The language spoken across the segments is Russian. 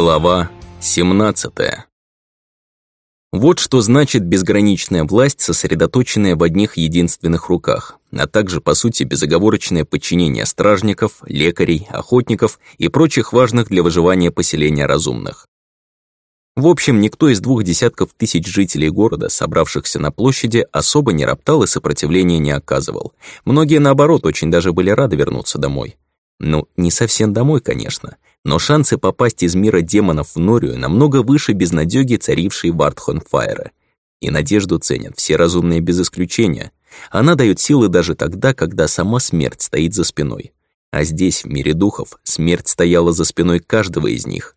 Глава 17 Вот что значит безграничная власть, сосредоточенная в одних единственных руках, а также, по сути, безоговорочное подчинение стражников, лекарей, охотников и прочих важных для выживания поселения разумных. В общем, никто из двух десятков тысяч жителей города, собравшихся на площади, особо не роптал и сопротивления не оказывал. Многие, наоборот, очень даже были рады вернуться домой. Ну, не совсем домой, конечно, но шансы попасть из мира демонов в Норию намного выше безнадёги, царившей в Артхонфайре. И надежду ценят все разумные без исключения. Она дает силы даже тогда, когда сама смерть стоит за спиной. А здесь, в мире духов, смерть стояла за спиной каждого из них.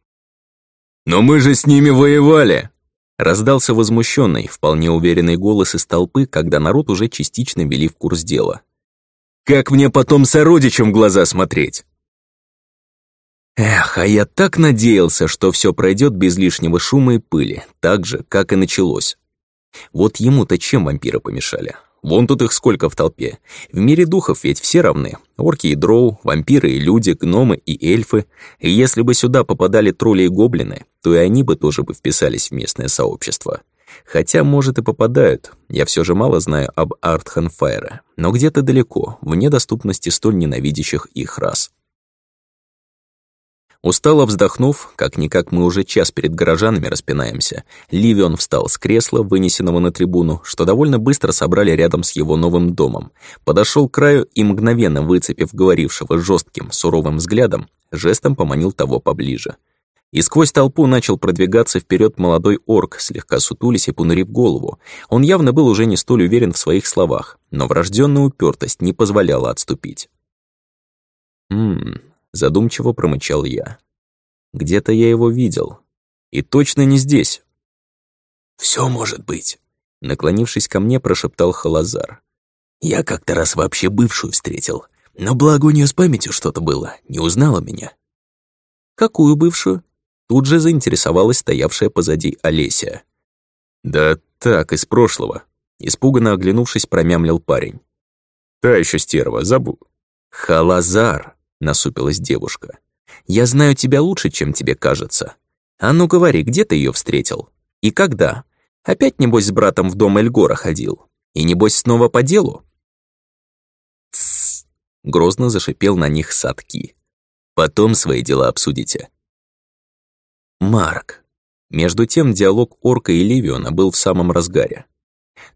«Но мы же с ними воевали!» Раздался возмущенный, вполне уверенный голос из толпы, когда народ уже частично вели в курс дела. Как мне потом сородичам глаза смотреть? Эх, а я так надеялся, что все пройдет без лишнего шума и пыли, так же, как и началось. Вот ему-то чем вампиры помешали? Вон тут их сколько в толпе. В мире духов ведь все равны. Орки и дроу, вампиры и люди, гномы и эльфы. И если бы сюда попадали тролли и гоблины, то и они бы тоже бы вписались в местное сообщество. Хотя, может, и попадают. Я все же мало знаю об Артханфайре, но где-то далеко, вне доступности столь ненавидящих их рас. Устало вздохнув, как-никак мы уже час перед горожанами распинаемся, Ливион встал с кресла, вынесенного на трибуну, что довольно быстро собрали рядом с его новым домом, подошел к краю и, мгновенно выцепив говорившего жестким, суровым взглядом, жестом поманил того поближе. И сквозь толпу начал продвигаться вперед молодой орк, слегка сутулись и понурив голову. Он явно был уже не столь уверен в своих словах, но врожденная упертость не позволяла отступить. «Ммм», — задумчиво промычал я. «Где-то я его видел. И точно не здесь». «Всё может быть», — наклонившись ко мне, прошептал Халазар. «Я как-то раз вообще бывшую встретил, но благо у неё с памятью что-то было, не узнала меня». «Какую бывшую?» Тут же заинтересовалась стоявшая позади Олеся. «Да так, из прошлого», — испуганно оглянувшись, промямлил парень. «Та еще стерва, забу...» «Халазар», — насупилась девушка. «Я знаю тебя лучше, чем тебе кажется. А ну говори, где ты ее встретил? И когда? Опять, небось, с братом в дом Эльгора ходил? И небось, снова по делу?» «Тссс!» — грозно зашипел на них Садки. «Потом свои дела обсудите. Марк. Между тем диалог Орка и Ливиона был в самом разгаре.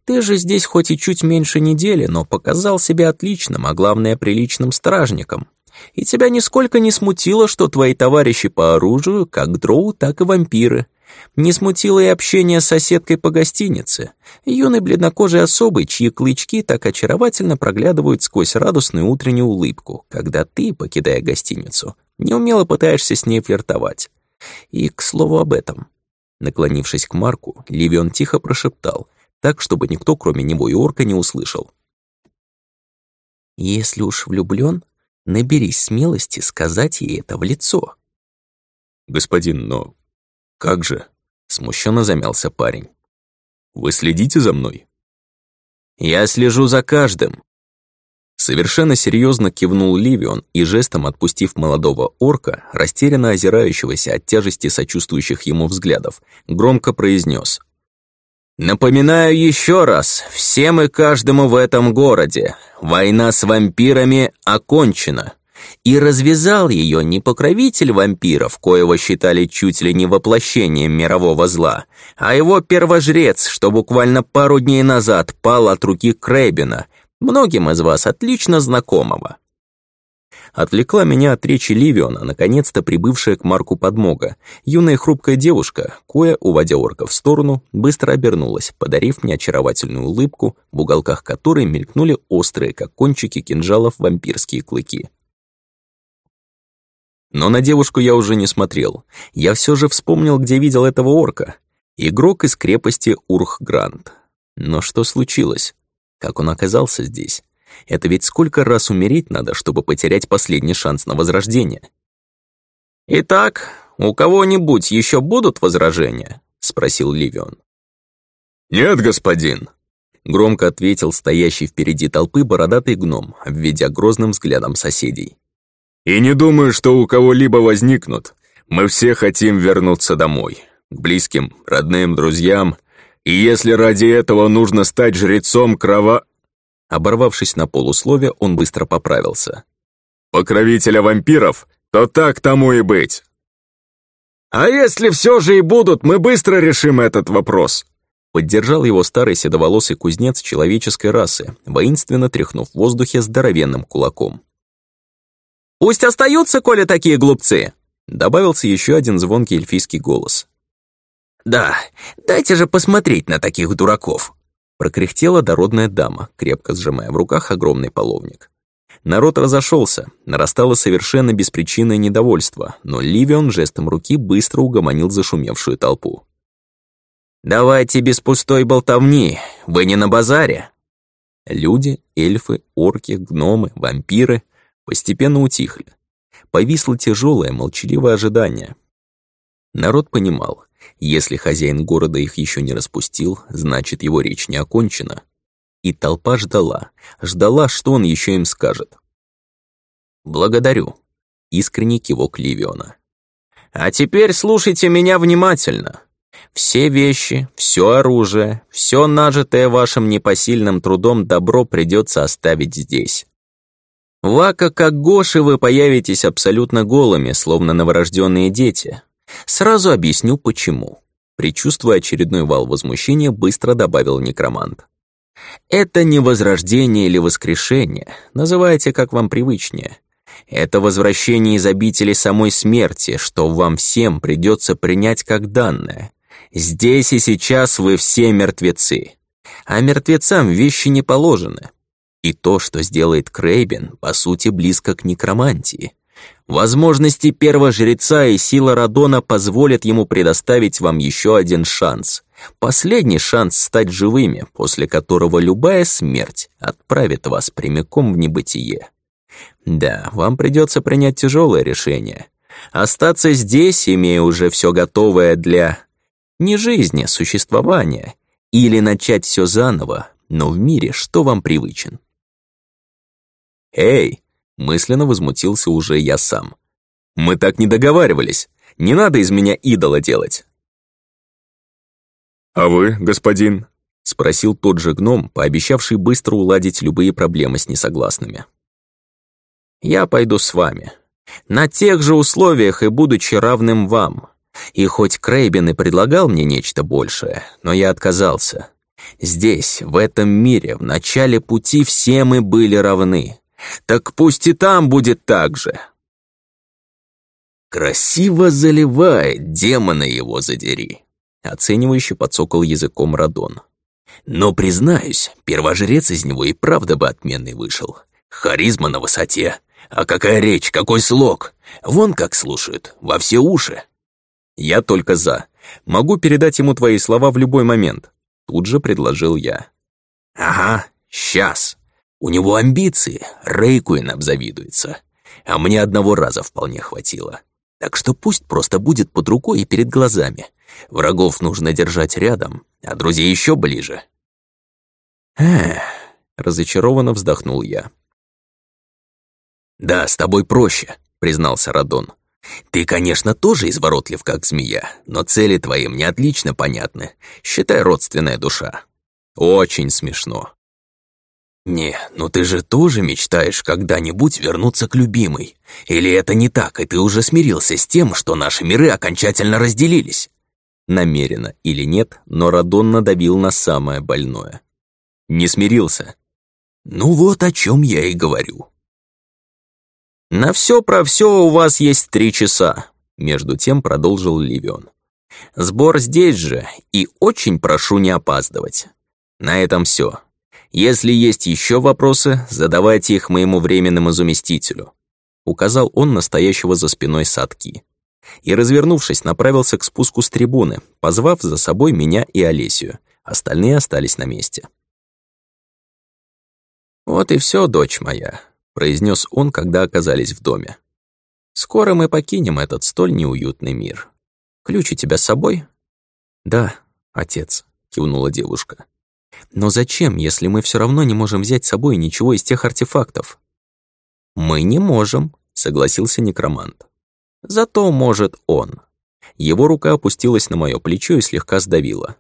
«Ты же здесь хоть и чуть меньше недели, но показал себя отличным, а главное, приличным стражником. И тебя нисколько не смутило, что твои товарищи по оружию, как дроу, так и вампиры. Не смутило и общение с соседкой по гостинице, юной бледнокожей особой, чьи клычки так очаровательно проглядывают сквозь радостную утреннюю улыбку, когда ты, покидая гостиницу, неумело пытаешься с ней флиртовать. И, к слову об этом. Наклонившись к Марку, Ливион тихо прошептал, так, чтобы никто, кроме него и орка, не услышал. «Если уж влюблён, наберись смелости сказать ей это в лицо». «Господин, но как же?» — смущенно замялся парень. «Вы следите за мной?» «Я слежу за каждым», Совершенно серьезно кивнул Ливион и жестом отпустив молодого орка, растерянно озирающегося от тяжести сочувствующих ему взглядов, громко произнес. «Напоминаю еще раз, всем и каждому в этом городе, война с вампирами окончена. И развязал ее не покровитель вампиров, коего считали чуть ли не воплощением мирового зла, а его первожрец, что буквально пару дней назад пал от руки Крэбина, многим из вас отлично знакомого. Отвлекла меня от речи Ливиона, наконец-то прибывшая к Марку подмога, юная хрупкая девушка, кое, уводя орка в сторону, быстро обернулась, подарив мне очаровательную улыбку, в уголках которой мелькнули острые, как кончики кинжалов, вампирские клыки. Но на девушку я уже не смотрел. Я все же вспомнил, где видел этого орка. Игрок из крепости Урхгрант. Но что случилось? Как он оказался здесь? Это ведь сколько раз умереть надо, чтобы потерять последний шанс на возрождение? «Итак, у кого-нибудь еще будут возражения?» — спросил Ливион. «Нет, господин», — громко ответил стоящий впереди толпы бородатый гном, обведя грозным взглядом соседей. «И не думаю, что у кого-либо возникнут. Мы все хотим вернуться домой, к близким, родным, друзьям, и если ради этого нужно стать жрецом крова...» Оборвавшись на полуслове, он быстро поправился. «Покровителя вампиров, то так тому и быть!» «А если все же и будут, мы быстро решим этот вопрос!» Поддержал его старый седоволосый кузнец человеческой расы, воинственно тряхнув в воздухе здоровенным кулаком. «Пусть остаются, коли такие глупцы!» Добавился еще один звонкий эльфийский голос. «Да, дайте же посмотреть на таких дураков!» Прокряхтела дородная дама, крепко сжимая в руках огромный половник. Народ разошелся, нарастало совершенно беспричинное недовольство, но Ливион жестом руки быстро угомонил зашумевшую толпу. «Давайте без пустой болтовни, вы не на базаре!» Люди, эльфы, орки, гномы, вампиры постепенно утихли. Повисло тяжелое, молчаливое ожидание. Народ понимал, если хозяин города их еще не распустил, значит, его речь не окончена. И толпа ждала, ждала, что он еще им скажет. «Благодарю», — искренний кивок Ливиона. «А теперь слушайте меня внимательно. Все вещи, все оружие, все нажитое вашим непосильным трудом добро придется оставить здесь. Вака как Гоши вы появитесь абсолютно голыми, словно новорожденные дети, Сразу объясню, почему. Причувствуя очередной вал возмущения, быстро добавил некромант. Это не возрождение или воскрешение, называйте как вам привычнее. Это возвращение из обители самой смерти, что вам всем придется принять как данное. Здесь и сейчас вы все мертвецы. А мертвецам вещи не положены. И то, что сделает Крейбен, по сути близко к некромантии. Возможности первого жреца и сила Радона позволят ему предоставить вам еще один шанс. Последний шанс стать живыми, после которого любая смерть отправит вас прямиком в небытие. Да, вам придется принять тяжелое решение. Остаться здесь, имея уже все готовое для... Не жизни, существования. Или начать все заново, но в мире, что вам привычен. «Эй!» Мысленно возмутился уже я сам. «Мы так не договаривались. Не надо из меня идола делать». «А вы, господин?» — спросил тот же гном, пообещавший быстро уладить любые проблемы с несогласными. «Я пойду с вами. На тех же условиях и будучи равным вам. И хоть Крейбен и предлагал мне нечто большее, но я отказался. Здесь, в этом мире, в начале пути все мы были равны. Так пусть и там будет так же. Красиво заливает, демона его задери. Оценивающе подсокал языком Радон. Но, признаюсь, первожрец из него и правда бы отменный вышел. Харизма на высоте. А какая речь, какой слог. Вон как слушают, во все уши. Я только за. Могу передать ему твои слова в любой момент. Тут же предложил я. Ага, сейчас. У него амбиции, Рейкуин обзавидуется. А мне одного раза вполне хватило. Так что пусть просто будет под рукой и перед глазами. Врагов нужно держать рядом, а друзей еще ближе. Эх, разочарованно вздохнул я. «Да, с тобой проще», — признался Радон. «Ты, конечно, тоже изворотлив, как змея, но цели твои мне отлично понятны. Считай родственная душа». «Очень смешно», «Не, ну ты же тоже мечтаешь когда-нибудь вернуться к любимой. Или это не так, и ты уже смирился с тем, что наши миры окончательно разделились?» Намеренно или нет, но Радон надавил на самое больное. «Не смирился». «Ну вот о чем я и говорю». «На все про все у вас есть три часа», — между тем продолжил Ливион. «Сбор здесь же, и очень прошу не опаздывать. На этом все. Если есть еще вопросы, задавайте их моему временному заместителю», указал он настоящего за спиной садки. И, развернувшись, направился к спуску с трибуны, позвав за собой меня и Олесию. Остальные остались на месте. «Вот и все, дочь моя», — произнес он, когда оказались в доме. «Скоро мы покинем этот столь неуютный мир. Ключ у тебя с собой?» «Да, отец», — кивнула девушка. Но зачем, если мы все равно не можем взять с собой ничего из тех артефактов? Мы не можем, согласился некромант. Зато может он. Его рука опустилась на мое плечо и слегка сдавила.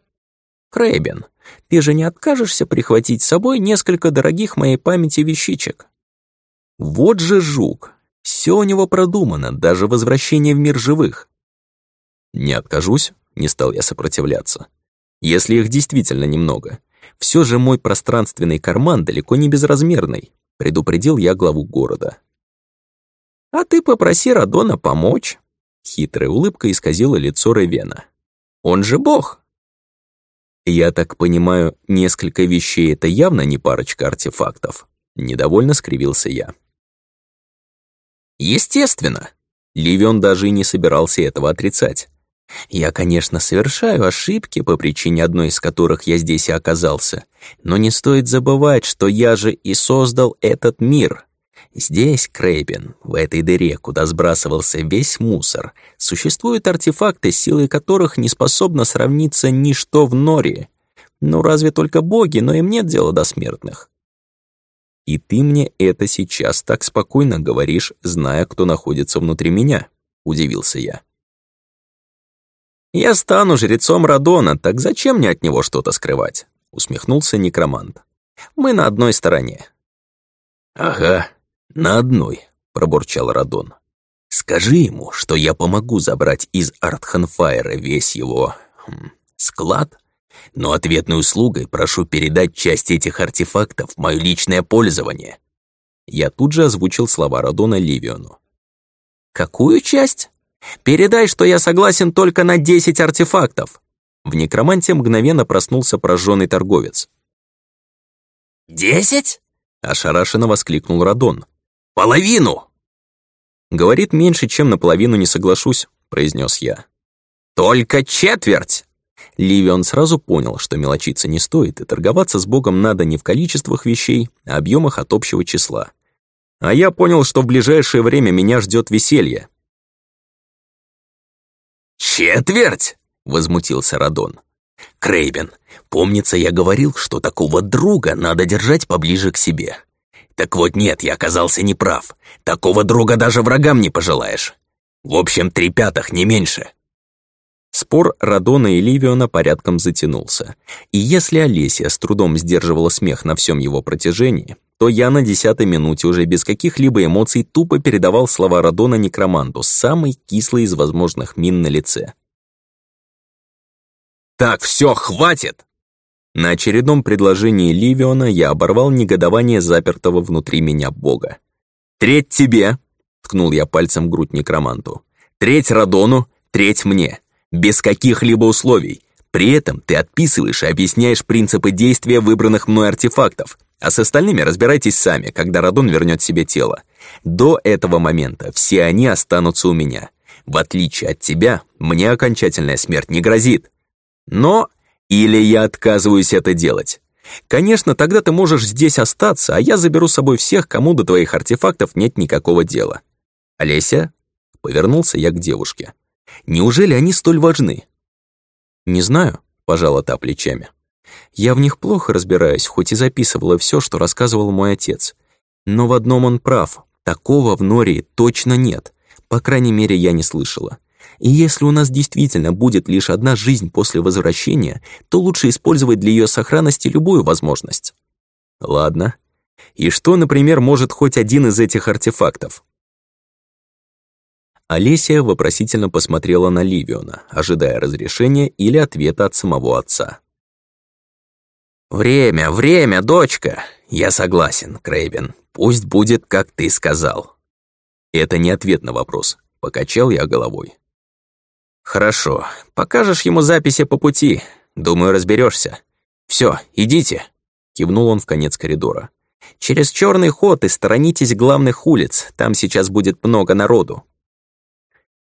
«Крэбин, ты же не откажешься прихватить с собой несколько дорогих моей памяти вещичек?» Вот же жук. Все у него продумано, даже возвращение в мир живых. Не откажусь, не стал я сопротивляться. Если их действительно немного. Все же мой пространственный карман далеко не безразмерный, предупредил я главу города. А ты попроси Радона помочь. Хитрая улыбка исказила лицо Ревена. Он же бог. Я так понимаю, несколько вещей — это явно не парочка артефактов. Недовольно скривился я. Естественно. Ливион даже и не собирался этого отрицать. Я, конечно, совершаю ошибки, по причине одной из которых я здесь и оказался, но не стоит забывать, что я же и создал этот мир. Здесь, Крейбен, в этой дыре, куда сбрасывался весь мусор, существуют артефакты, силой которых не способно сравниться ничто в Норе. Ну, разве только боги, но им нет дела до смертных. И ты мне это сейчас так спокойно говоришь, зная, кто находится внутри меня, удивился я. «Я стану жрецом Радона, так зачем мне от него что-то скрывать?» — усмехнулся некромант. «Мы на одной стороне». «Ага, на одной», — пробурчал Радон. «Скажи ему, что я помогу забрать из Артханфайра весь его... Хм, склад, но ответной услугой прошу передать часть этих артефактов в мое личное пользование». Я тут же озвучил слова Радона Ливиону. «Какую часть?» Передай, что я согласен только на 10 артефактов!» В некроманте мгновенно проснулся прожженный торговец. «Десять?» — ошарашенно воскликнул Радон. «Половину!» «Говорит, меньше, чем наполовину не соглашусь», — произнес я. «Только четверть!» Ливион сразу понял, что мелочиться не стоит, и торговаться с Богом надо не в количествах вещей, а объемах от общего числа. А я понял, что в ближайшее время меня ждет веселье, «Четверть!» — возмутился Радон. «Крейбен, помнится, я говорил, что такого друга надо держать поближе к себе. Так вот нет, я оказался неправ. Такого друга даже врагам не пожелаешь. В общем, три пятых, не меньше». Спор Радона и Ливиона порядком затянулся. И если Олеся с трудом сдерживала смех на всем его протяжении, то я на десятой минуте уже без каких-либо эмоций тупо передавал слова Радона некроманту с самой кислой из возможных мин на лице. «Так, все, хватит!» На очередном предложении Ливиона я оборвал негодование запертого внутри меня бога. «Треть тебе!» — ткнул я пальцем в грудь некроманту. «Треть Радону, треть мне. Без каких-либо условий. При этом ты отписываешь и объясняешь принципы действия выбранных мной артефактов, а с остальными разбирайтесь сами, когда Радон вернет себе тело. До этого момента все они останутся у меня. В отличие от тебя, мне окончательная смерть не грозит. Но или я отказываюсь это делать. Конечно, тогда ты можешь здесь остаться, а я заберу с собой всех, кому до твоих артефактов нет никакого дела. Олеся? Повернулся я к девушке. Неужели они столь важны? Не знаю, пожала та плечами. Я в них плохо разбираюсь, хоть и записывала все, что рассказывал мой отец. Но в одном он прав. Такого в Нории точно нет. По крайней мере, я не слышала. И если у нас действительно будет лишь одна жизнь после возвращения, то лучше использовать для ее сохранности любую возможность. Ладно. И что, например, может хоть один из этих артефактов? Олеся вопросительно посмотрела на Ливиона, ожидая разрешения или ответа от самого отца. «Время, время, дочка!» «Я согласен, Крейбен. Пусть будет, как ты сказал». Это не ответ на вопрос. Покачал я головой. «Хорошо. Покажешь ему записи по пути. Думаю, разберешься. Все, идите!» Кивнул он в конец коридора. «Через черный ход и сторонитесь главных улиц. Там сейчас будет много народу».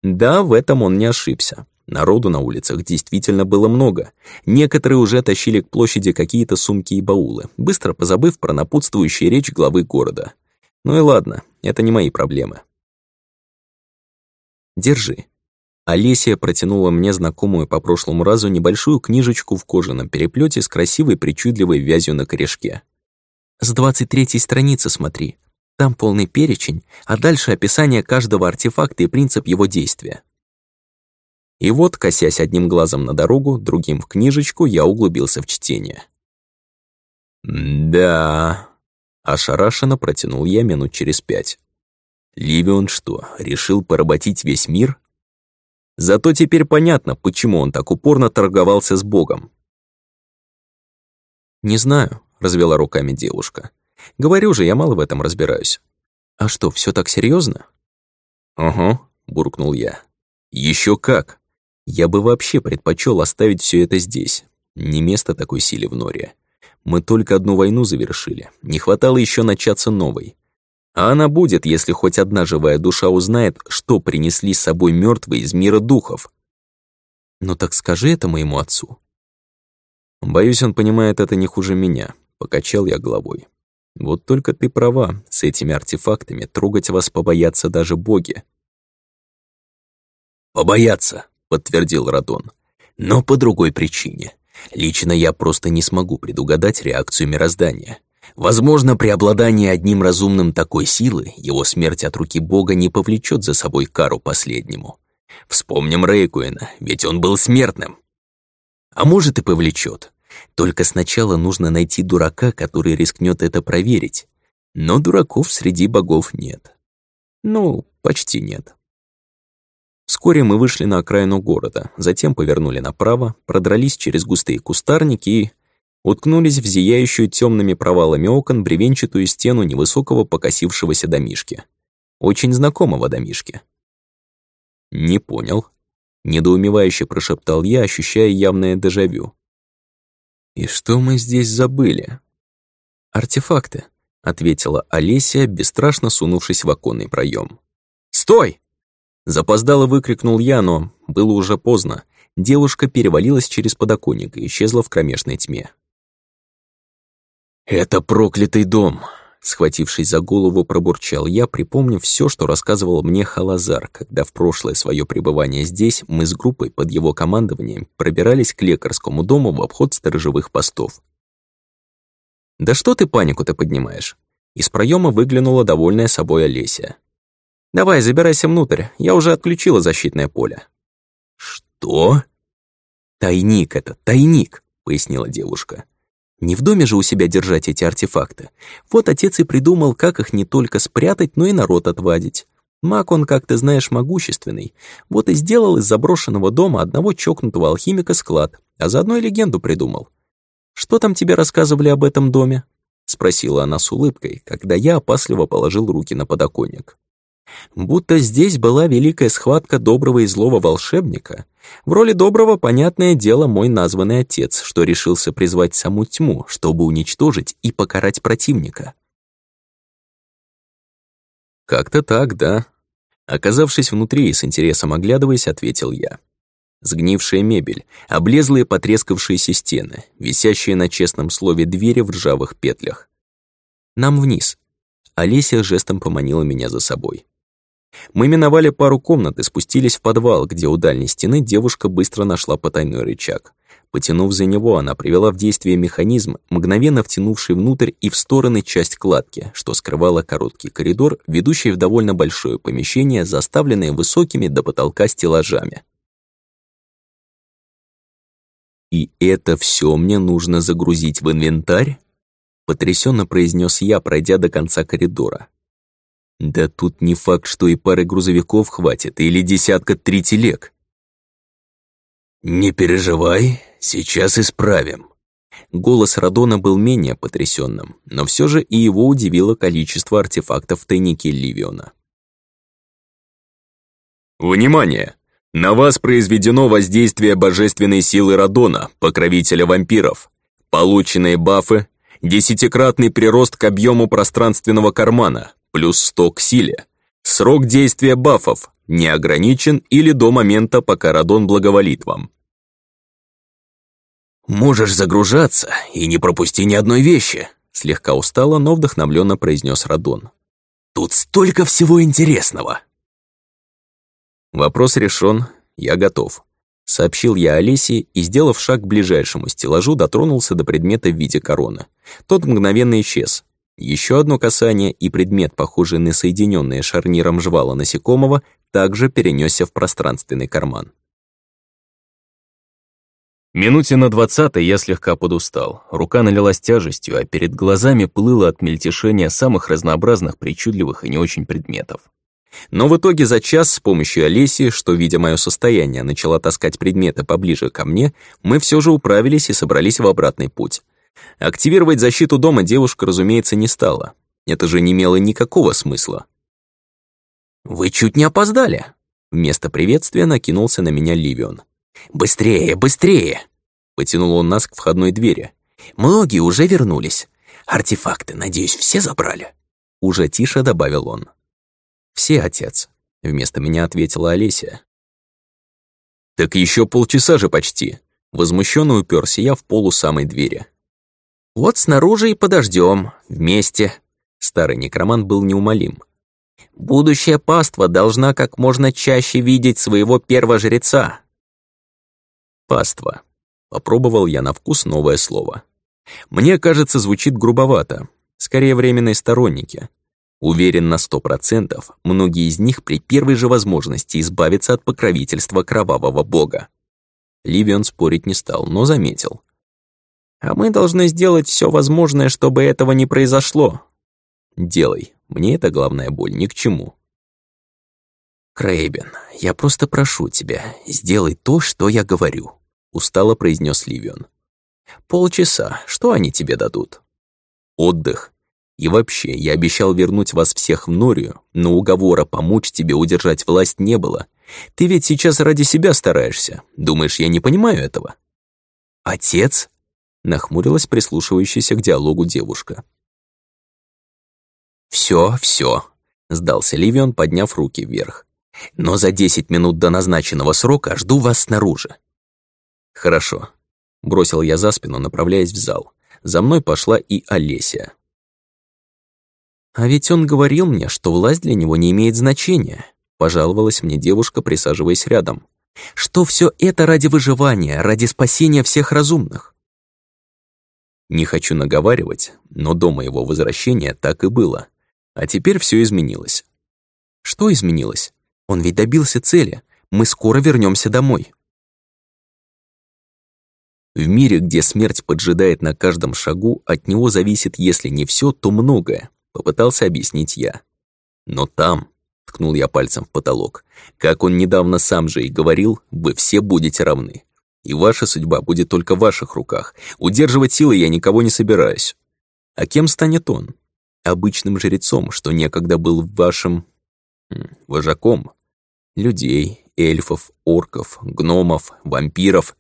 Да, в этом он не ошибся. Народу на улицах действительно было много. Некоторые уже тащили к площади какие-то сумки и баулы, быстро позабыв про напутствующую речь главы города. Ну и ладно, это не мои проблемы. Держи. Олеся протянула мне знакомую по прошлому разу небольшую книжечку в кожаном переплете с красивой причудливой вязью на корешке. «С двадцать третьей страницы смотри. Там полный перечень, а дальше описание каждого артефакта и принцип его действия. И вот, косясь одним глазом на дорогу, другим в книжечку, я углубился в чтение. «Да...» — ошарашенно протянул я минут через пять. «Ливион что, решил поработить весь мир?» Зато теперь понятно, почему он так упорно торговался с Богом. «Не знаю», — развела руками девушка. «Говорю же, я мало в этом разбираюсь». «А что, все так серьезно? «Ага», — буркнул я. Еще как. Я бы вообще предпочел оставить все это здесь. Не место такой силе в норе. Мы только одну войну завершили. Не хватало еще начаться новой. А она будет, если хоть одна живая душа узнает, что принесли с собой мертвые из мира духов. Ну так скажи это моему отцу. Боюсь, он понимает это не хуже меня. Покачал я головой. Вот только ты права, с этими артефактами трогать вас побоятся даже боги. «Побояться», — подтвердил Радон. «Но по другой причине. Лично я просто не смогу предугадать реакцию мироздания. Возможно, при обладании одним разумным такой силы его смерть от руки Бога не повлечет за собой кару последнему. Вспомним Рейкуэна, ведь он был смертным. А может и повлечет. Только сначала нужно найти дурака, который рискнет это проверить. Но дураков среди богов нет. Ну, почти нет. Вскоре мы вышли на окраину города, затем повернули направо, продрались через густые кустарники и уткнулись в зияющую темными провалами окон бревенчатую стену невысокого покосившегося домишки. Очень знакомого домишки. «Не понял», — недоумевающе прошептал я, ощущая явное дежавю. «И что мы здесь забыли?» «Артефакты», — ответила Олеся, бесстрашно сунувшись в оконный проем. «Стой!» Запоздало выкрикнул я, но было уже поздно. Девушка перевалилась через подоконник и исчезла в кромешной тьме. «Это проклятый дом!» Схватившись за голову, пробурчал я, припомнив все, что рассказывал мне Халазар, когда в прошлое свое пребывание здесь мы с группой под его командованием пробирались к лекарскому дому в обход сторожевых постов. «Да что ты панику-то поднимаешь?» Из проема выглянула довольная собой Олеся. «Давай, забирайся внутрь, я уже отключила защитное поле». «Что?» «Тайник это, тайник», — пояснила девушка. Не в доме же у себя держать эти артефакты. Вот отец и придумал, как их не только спрятать, но и народ отвадить. Маг он, как ты знаешь, могущественный. Вот и сделал из заброшенного дома одного чокнутого алхимика склад, а заодно и легенду придумал. «Что там тебе рассказывали об этом доме?» — спросила она с улыбкой, когда я опасливо положил руки на подоконник. Будто здесь была великая схватка доброго и злого волшебника. В роли доброго, понятное дело, мой названный отец, что решился призвать саму тьму, чтобы уничтожить и покарать противника. Как-то так, да. Оказавшись внутри и с интересом оглядываясь, ответил я. Сгнившая мебель, облезлые потрескавшиеся стены, висящие на честном слове двери в ржавых петлях. Нам вниз. Олеся жестом поманила меня за собой. Мы миновали пару комнат и спустились в подвал, где у дальней стены девушка быстро нашла потайной рычаг. Потянув за него, она привела в действие механизм, мгновенно втянувший внутрь и в стороны часть кладки, что скрывала короткий коридор, ведущий в довольно большое помещение, заставленное высокими до потолка стеллажами. «И это все мне нужно загрузить в инвентарь?» потрясенно произнес я, пройдя до конца коридора. Да тут не факт, что и пары грузовиков хватит, или десятка три телег. «Не переживай, сейчас исправим». Голос Радона был менее потрясенным, но все же и его удивило количество артефактов в тайнике Ливиона. «Внимание! На вас произведено воздействие божественной силы Радона, покровителя вампиров. Полученные бафы – десятикратный прирост к объему пространственного кармана, плюс 100 к силе. Срок действия бафов не ограничен или до момента, пока Радон благоволит вам. «Можешь загружаться и не пропусти ни одной вещи», слегка устало, но вдохновленно произнес Радон. «Тут столько всего интересного!» Вопрос решен, я готов. Сообщил я Олесе и, сделав шаг к ближайшему стеллажу, дотронулся до предмета в виде короны. Тот мгновенно исчез, Еще одно касание, и предмет, похожий на соединенные шарниром жвала насекомого, также перенесся в пространственный карман. Минуте на двадцатой я слегка подустал. Рука налилась тяжестью, а перед глазами плыло от мельтешения самых разнообразных, причудливых и не очень предметов. Но в итоге за час с помощью Олеси, что, видя мое состояние, начала таскать предметы поближе ко мне, мы все же управились и собрались в обратный путь. Активировать защиту дома девушка, разумеется, не стала. Это же не имело никакого смысла. «Вы чуть не опоздали!» Вместо приветствия накинулся на меня Ливион. «Быстрее, быстрее!» Потянул он нас к входной двери. «Многие уже вернулись. Артефакты, надеюсь, все забрали?» Уже тише добавил он. «Все, отец», — вместо меня ответила Олеся. «Так еще полчаса же почти», — возмущенно уперся я в полу самой двери. «Вот снаружи и подождем, вместе». Старый некроман был неумолим. «Будущая паства должна как можно чаще видеть своего первого жреца, Паства. Попробовал я на вкус новое слово. Мне кажется, звучит грубовато. Скорее, временные сторонники. Уверен на сто процентов, многие из них при первой же возможности избавятся от покровительства кровавого бога. Ливион спорить не стал, но заметил. «А мы должны сделать все возможное, чтобы этого не произошло». «Делай. Мне эта главная боль ни к чему». «Крейбен, я просто прошу тебя, сделай то, что я говорю», — устало произнес Ливион. «Полчаса. Что они тебе дадут?» «Отдых. И вообще, я обещал вернуть вас всех в Норию, но уговора помочь тебе удержать власть не было. Ты ведь сейчас ради себя стараешься. Думаешь, я не понимаю этого?» «Отец?» — нахмурилась прислушивающаяся к диалогу девушка. «Всё, всё», — сдался Ливион, подняв руки вверх. Но за десять минут до назначенного срока жду вас снаружи». «Хорошо», — бросил я за спину, направляясь в зал. За мной пошла и Олеся. «А ведь он говорил мне, что власть для него не имеет значения», — пожаловалась мне девушка, присаживаясь рядом. «Что все это ради выживания, ради спасения всех разумных?» Не хочу наговаривать, но до моего возвращения так и было. А теперь все изменилось. Что изменилось? Он ведь добился цели. Мы скоро вернемся домой. В мире, где смерть поджидает на каждом шагу, от него зависит, если не все, то многое, попытался объяснить я. Но там, ткнул я пальцем в потолок, как он недавно сам же и говорил, вы все будете равны. И ваша судьба будет только в ваших руках. Удерживать силы я никого не собираюсь. А кем станет он? Обычным жрецом, что некогда был вашим... вожаком. Людей, эльфов, орков, гномов, вампиров.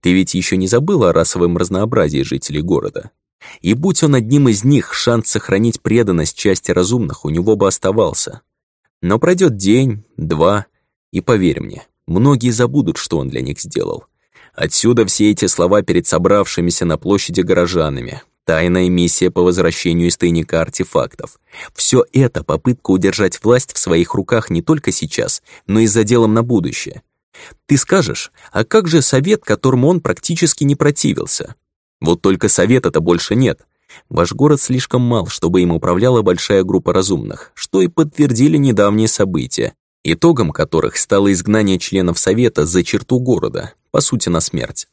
Ты ведь еще не забыл о расовом разнообразии жителей города. И будь он одним из них, шанс сохранить преданность части разумных у него бы оставался. Но пройдет день, два, и поверь мне, многие забудут, что он для них сделал. Отсюда все эти слова перед собравшимися на площади горожанами, тайная миссия по возвращению из тайника артефактов. Все это попытка удержать власть в своих руках не только сейчас, но и за делом на будущее. Ты скажешь, а как же совет, которому он практически не противился? Вот только совета-то больше нет. Ваш город слишком мал, чтобы им управляла большая группа разумных, что и подтвердили недавние события, итогом которых стало изгнание членов совета за черту города, по сути на смерть.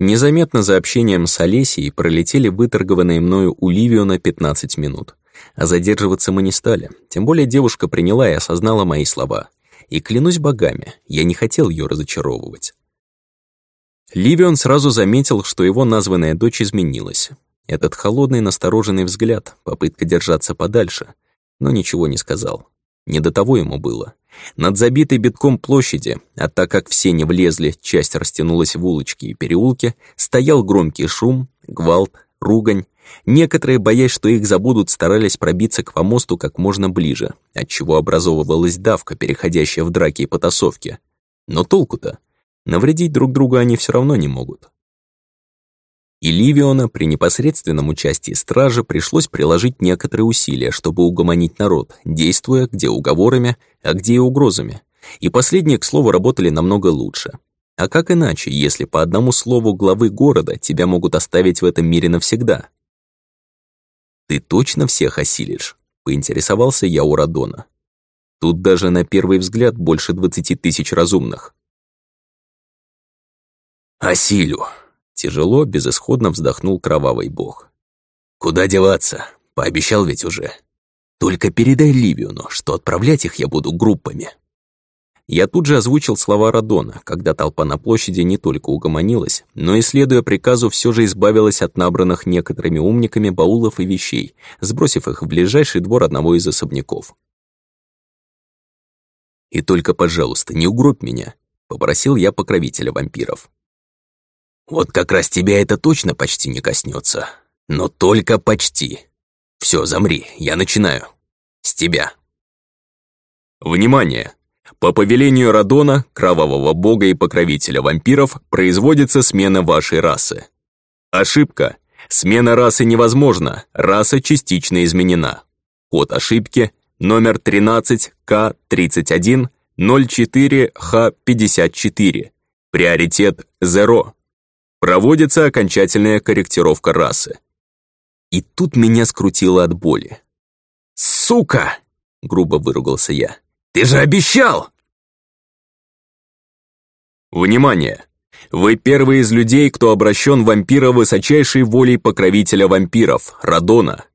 Незаметно за общением с Олесей пролетели выторгованные мною у Ливиона 15 минут. А задерживаться мы не стали, тем более девушка приняла и осознала мои слова. И клянусь богами, я не хотел ее разочаровывать. Ливион сразу заметил, что его названная дочь изменилась. Этот холодный настороженный взгляд, попытка держаться подальше, но ничего не сказал. Не до того ему было. Над забитой битком площади, а так как все не влезли, часть растянулась в улочки и переулки, стоял громкий шум, гвалт, ругань. Некоторые, боясь, что их забудут, старались пробиться к помосту как можно ближе, отчего образовывалась давка, переходящая в драки и потасовки. Но толку-то? Навредить друг другу они все равно не могут. И Ливиона при непосредственном участии стражи пришлось приложить некоторые усилия, чтобы угомонить народ, действуя где уговорами, а где и угрозами. И последние, к слову, работали намного лучше. А как иначе, если по одному слову главы города тебя могут оставить в этом мире навсегда? «Ты точно всех осилишь?» — поинтересовался я у Радона. «Тут даже на первый взгляд больше двадцати тысяч разумных». «Осилю!» — тяжело, безысходно вздохнул кровавый бог. «Куда деваться? Пообещал ведь уже. Только передай Ливиону, что отправлять их я буду группами». Я тут же озвучил слова Радона, когда толпа на площади не только угомонилась, но и, следуя приказу, все же избавилась от набранных некоторыми умниками баулов и вещей, сбросив их в ближайший двор одного из особняков. «И только, пожалуйста, не угробь меня», — попросил я покровителя вампиров. «Вот как раз тебя это точно почти не коснется, но только почти. Все, замри, я начинаю. С тебя». «Внимание!» По повелению Радона, кровавого бога и покровителя вампиров, производится смена вашей расы. Ошибка. Смена расы невозможна, раса частично изменена. Код ошибки номер 13К3104Х54. Приоритет 0. Проводится окончательная корректировка расы. И тут меня скрутило от боли. «Сука!» — грубо выругался я. Ты же обещал!» Внимание! Вы первый из людей, кто обращен вампира высочайшей волей покровителя вампиров, Радона.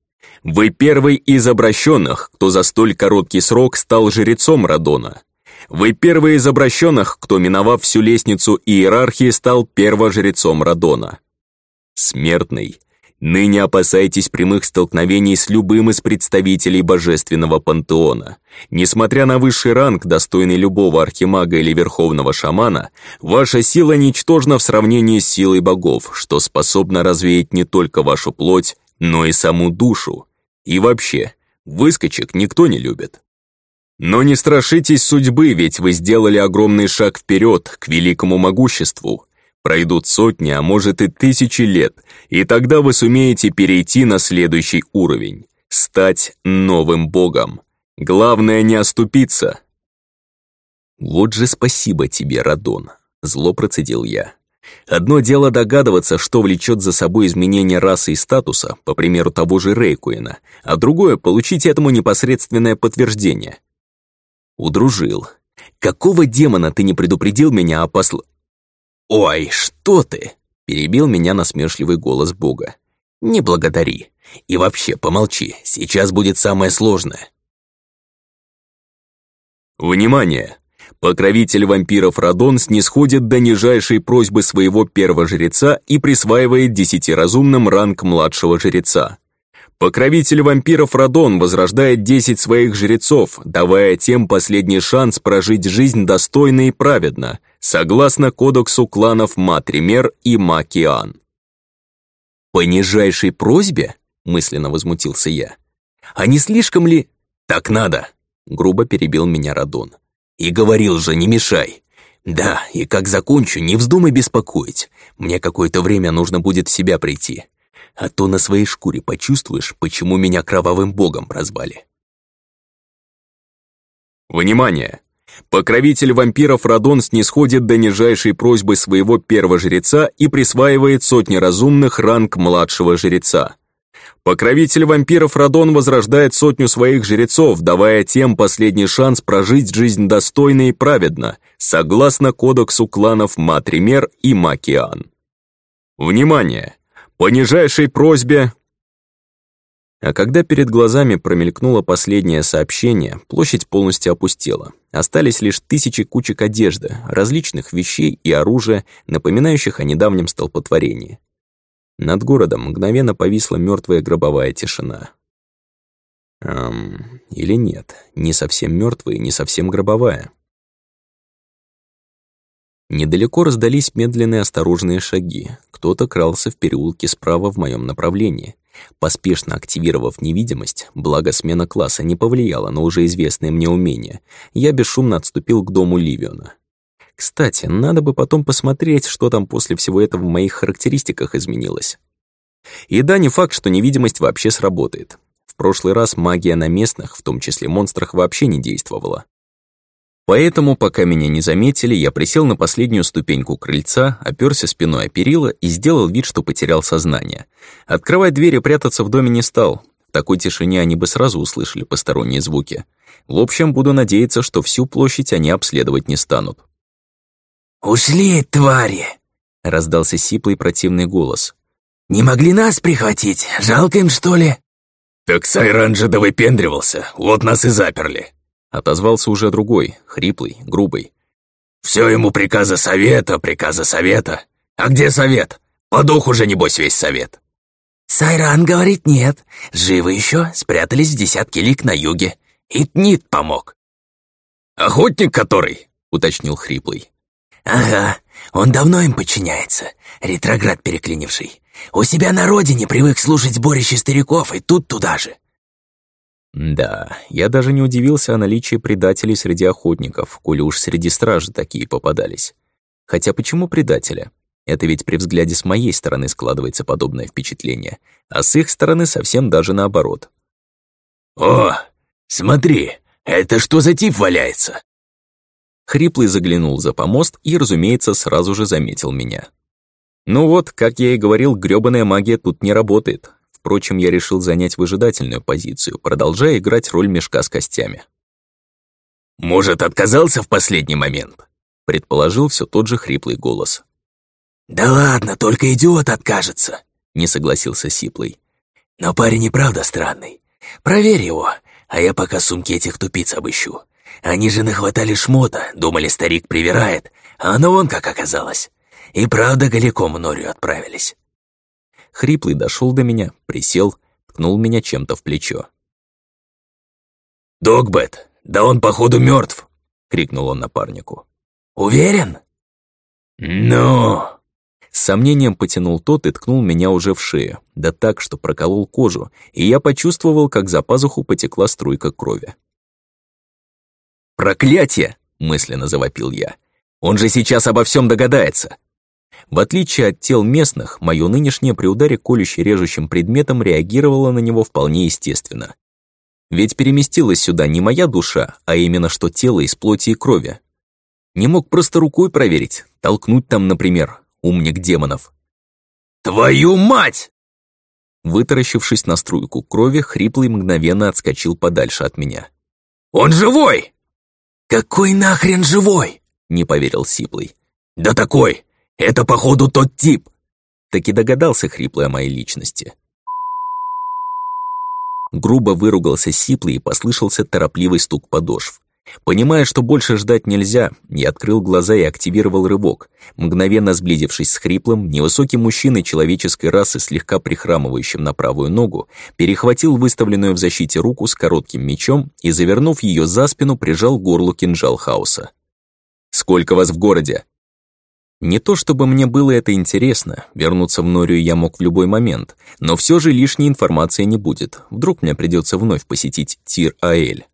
Вы первый из обращенных, кто за столь короткий срок стал жрецом Радона. Вы первый из обращенных, кто, миновав всю лестницу иерархии, стал первожрецом Радона. Смертный, Ныне опасайтесь прямых столкновений с любым из представителей божественного пантеона. Несмотря на высший ранг, достойный любого архимага или верховного шамана, ваша сила ничтожна в сравнении с силой богов, что способна развеять не только вашу плоть, но и саму душу. И вообще, выскочек никто не любит. Но не страшитесь судьбы, ведь вы сделали огромный шаг вперед, к великому могуществу. Пройдут сотни, а может и тысячи лет, и тогда вы сумеете перейти на следующий уровень, стать новым богом. Главное не оступиться. Вот же спасибо тебе, Радон, зло процедил я. Одно дело догадываться, что влечет за собой изменение расы и статуса, по примеру того же Рейкуина, а другое — получить этому непосредственное подтверждение. Удружил. Какого демона ты не предупредил меня о посл... «Ой, что ты!» — перебил меня насмешливый голос Бога. «Не благодари. И вообще, помолчи, сейчас будет самое сложное». Внимание! Покровитель вампиров Радон снисходит до нижайшей просьбы своего первого жреца и присваивает десятиразумным ранг младшего жреца. Покровитель вампиров Радон возрождает десять своих жрецов, давая тем последний шанс прожить жизнь достойно и праведно, согласно кодексу кланов Матример и Макиан. «По нижайшей просьбе?» — мысленно возмутился я. «А не слишком ли...» «Так надо!» — грубо перебил меня Радон. «И говорил же, не мешай!» «Да, и как закончу, не вздумай беспокоить. Мне какое-то время нужно будет в себя прийти а то на своей шкуре почувствуешь, почему меня кровавым богом прозвали. Внимание! Покровитель вампиров Радон снисходит до нижайшей просьбы своего первого жреца и присваивает сотни разумных ранг младшего жреца. Покровитель вампиров Радон возрождает сотню своих жрецов, давая тем последний шанс прожить жизнь достойно и праведно, согласно кодексу кланов Матример и Макиан. Внимание! По нижайшей просьбе...» А когда перед глазами промелькнуло последнее сообщение, площадь полностью опустела. Остались лишь тысячи кучек одежды, различных вещей и оружия, напоминающих о недавнем столпотворении. Над городом мгновенно повисла мертвая гробовая тишина. Эм, или нет, не совсем мертвая, не совсем гробовая. Недалеко раздались медленные осторожные шаги. Кто-то крался в переулке справа в моем направлении. Поспешно активировав невидимость, благо смена класса не повлияла на уже известное мне умение, я бесшумно отступил к дому Ливиона. Кстати, надо бы потом посмотреть, что там после всего этого в моих характеристиках изменилось. И да, не факт, что невидимость вообще сработает. В прошлый раз магия на местных, в том числе монстрах, вообще не действовала. Поэтому, пока меня не заметили, я присел на последнюю ступеньку крыльца, оперся спиной о перила и сделал вид, что потерял сознание. Открывать дверь и прятаться в доме не стал. В такой тишине они бы сразу услышали посторонние звуки. В общем, буду надеяться, что всю площадь они обследовать не станут. «Ушли, твари!» — раздался сиплый противный голос. «Не могли нас прихватить? Жалко им, что ли?» «Так Сайран же довыпендривался, вот нас и заперли», — отозвался уже другой, хриплый, грубый. «Все ему приказа совета, приказа совета. А где совет? По духу же, небось, весь совет». Сайран говорит нет. Живы еще, спрятались в десятке лик на юге. Итнит помог. «Охотник который?» — уточнил хриплый. «Ага, он давно им подчиняется, ретроград переклинивший. У себя на родине привык слушать сборище стариков, и тут туда же». Да, я даже не удивился о наличии предателей среди охотников, коли уж среди стражи такие попадались. Хотя почему предателя? Это ведь при взгляде с моей стороны складывается подобное впечатление, а с их стороны совсем даже наоборот. «О, смотри, это что за тип валяется?» Хриплый заглянул за помост и, разумеется, сразу же заметил меня. Ну вот, как я и говорил, грёбаная магия тут не работает. Впрочем, я решил занять выжидательную позицию, продолжая играть роль мешка с костями. «Может, отказался в последний момент?» предположил все тот же хриплый голос. «Да ладно, только идиот откажется», — не согласился Сиплый. «Но парень и правда странный. Проверь его, а я пока сумки этих тупиц обыщу. Они же нахватали шмота, думали, старик привирает, а оно вон как оказалось. И правда голиком в норю отправились». Хриплый дошел до меня, присел, ткнул меня чем-то в плечо. «Догбет, да он, походу, мертв, крикнул он напарнику. «Уверен?» «Ну...» С сомнением потянул тот и ткнул меня уже в шею, да так, что проколол кожу, и я почувствовал, как за пазуху потекла струйка крови. «Проклятие!» — мысленно завопил я. «Он же сейчас обо всем догадается!» В отличие от тел местных, мое нынешнее при ударе колюще-режущим предметом реагировало на него вполне естественно. Ведь переместилась сюда не моя душа, а именно что тело из плоти и крови. Не мог просто рукой проверить, толкнуть там, например, умник демонов. «Твою мать!» Вытаращившись на струйку крови, хриплый мгновенно отскочил подальше от меня. «Он живой!» «Какой нахрен живой?» — не поверил Сиплый. «Да такой! Это, походу, тот тип!» Так и догадался хриплый о моей личности. Грубо выругался Сиплый и послышался торопливый стук подошв. Понимая, что больше ждать нельзя, я открыл глаза и активировал рывок. Мгновенно сблизившись с хриплым, невысокий мужчина человеческой расы, слегка прихрамывающим на правую ногу, перехватил выставленную в защите руку с коротким мечом и, завернув ее за спину, прижал горлу кинжал хаоса. «Сколько вас в городе?» Не то чтобы мне было это интересно, вернуться в Норию я мог в любой момент, но все же лишней информации не будет, вдруг мне придется вновь посетить Тир-Аэль.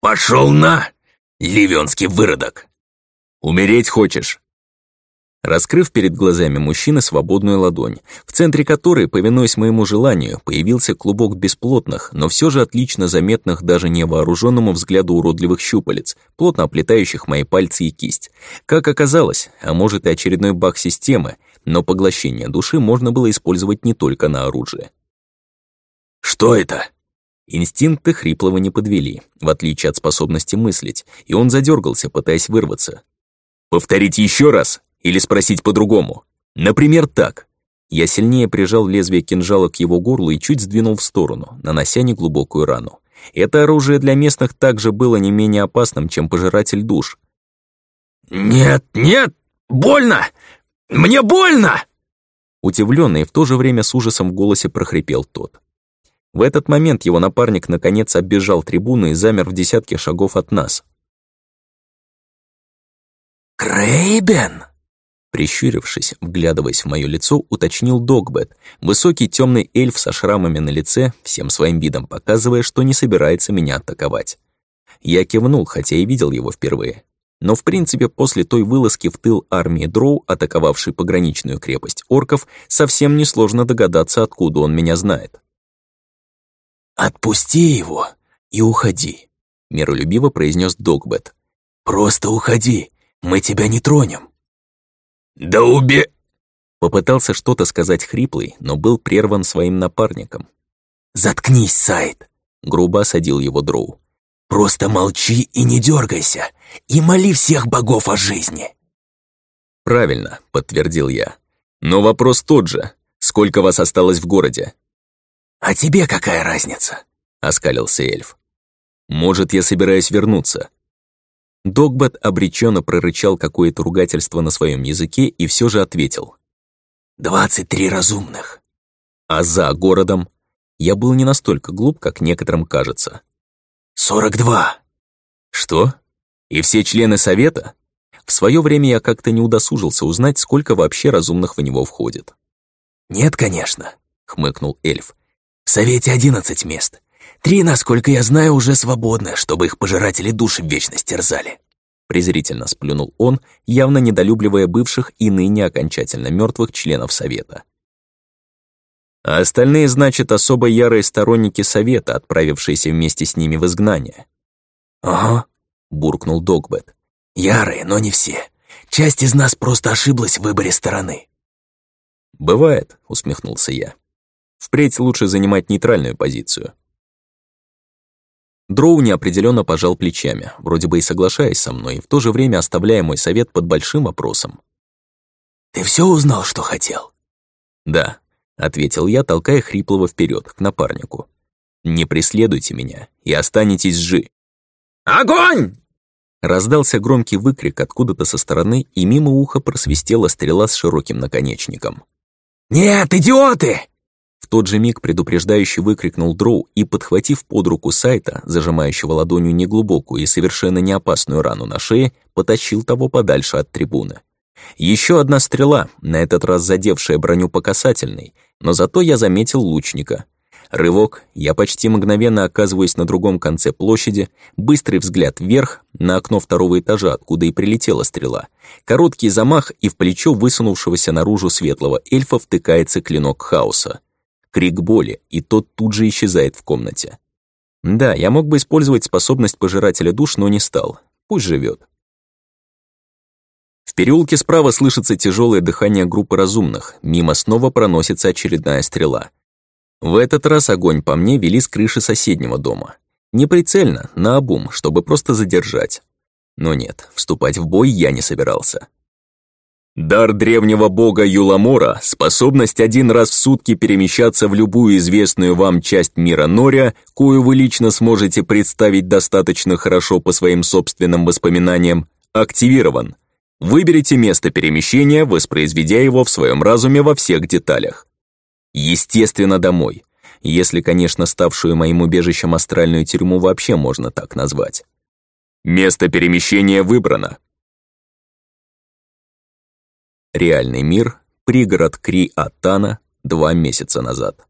«Пошел на, ливионский выродок!» «Умереть хочешь?» Раскрыв перед глазами мужчины свободную ладонь, в центре которой, повинуясь моему желанию, появился клубок бесплотных, но все же отлично заметных даже невооруженному взгляду уродливых щупалец, плотно оплетающих мои пальцы и кисть. Как оказалось, а может и очередной баг системы, но поглощение души можно было использовать не только на оружие. «Что это?» Инстинкты Хриплого не подвели, в отличие от способности мыслить, и он задергался, пытаясь вырваться. «Повторить еще раз? Или спросить по-другому? Например, так». Я сильнее прижал лезвие кинжала к его горлу и чуть сдвинул в сторону, нанося неглубокую рану. Это оружие для местных также было не менее опасным, чем пожиратель душ. «Нет, нет! Больно! Мне больно!» Удивленный и в то же время с ужасом в голосе прохрипел тот. В этот момент его напарник наконец оббежал трибуну и замер в десятке шагов от нас. «Крейбен!» Прищурившись, вглядываясь в мое лицо, уточнил Догбет, высокий темный эльф со шрамами на лице, всем своим видом показывая, что не собирается меня атаковать. Я кивнул, хотя и видел его впервые. Но в принципе после той вылазки в тыл армии Дроу, атаковавшей пограничную крепость орков, совсем несложно догадаться, откуда он меня знает. «Отпусти его и уходи», — миролюбиво произнес Догбет. «Просто уходи, мы тебя не тронем». «Да убе...» Попытался что-то сказать хриплый, но был прерван своим напарником. «Заткнись, Сайд!» — грубо осадил его Дроу. «Просто молчи и не дергайся, и моли всех богов о жизни!» «Правильно», — подтвердил я. «Но вопрос тот же. Сколько вас осталось в городе?» «А тебе какая разница?» — оскалился эльф. «Может, я собираюсь вернуться?» Догбат обреченно прорычал какое-то ругательство на своем языке и все же ответил. «Двадцать три разумных». А за городом? Я был не настолько глуп, как некоторым кажется. «Сорок два». «Что? И все члены совета?» В свое время я как-то не удосужился узнать, сколько вообще разумных в него входит. «Нет, конечно», — хмыкнул эльф. «В совете одиннадцать мест. Три, насколько я знаю, уже свободны, чтобы их пожиратели души вечность терзали». Презрительно сплюнул он, явно недолюбливая бывших и ныне окончательно мертвых членов Совета. А остальные, значит, особо ярые сторонники Совета, отправившиеся вместе с ними в изгнание. «Ага», — буркнул Догбет. «Ярые, но не все. Часть из нас просто ошиблась в выборе стороны». «Бывает», — усмехнулся я. «Впредь лучше занимать нейтральную позицию». Дроу неопределенно пожал плечами, вроде бы и соглашаясь со мной, и в то же время оставляя мой совет под большим вопросом. «Ты все узнал, что хотел?» «Да», — ответил я, толкая хриплого вперед к напарнику. «Не преследуйте меня и останетесь жи». «Огонь!» Раздался громкий выкрик откуда-то со стороны, и мимо уха просвистела стрела с широким наконечником. «Нет, идиоты!» В тот же миг предупреждающий выкрикнул Дроу и, подхватив под руку Сайта, зажимающего ладонью неглубокую и совершенно не опасную рану на шее, потащил того подальше от трибуны. Еще одна стрела, на этот раз задевшая броню по касательной, но зато я заметил лучника. Рывок, я почти мгновенно оказываюсь на другом конце площади, быстрый взгляд вверх, на окно второго этажа, откуда и прилетела стрела. Короткий замах, и в плечо высунувшегося наружу светлого эльфа втыкается клинок хаоса крик боли, и тот тут же исчезает в комнате. Да, я мог бы использовать способность пожирателя душ, но не стал. Пусть живет. В переулке справа слышится тяжелое дыхание группы разумных, мимо снова проносится очередная стрела. В этот раз огонь по мне вели с крыши соседнего дома. Не прицельно, наобум, чтобы просто задержать. Но нет, вступать в бой я не собирался. Дар древнего бога Юламора, способность один раз в сутки перемещаться в любую известную вам часть мира Норя, кою вы лично сможете представить достаточно хорошо по своим собственным воспоминаниям, активирован. Выберите место перемещения, воспроизведя его в своем разуме во всех деталях. Естественно, домой. Если, конечно, ставшую моим убежищем астральную тюрьму вообще можно так назвать. Место перемещения выбрано. Реальный мир, пригород Кри-Атана, два месяца назад.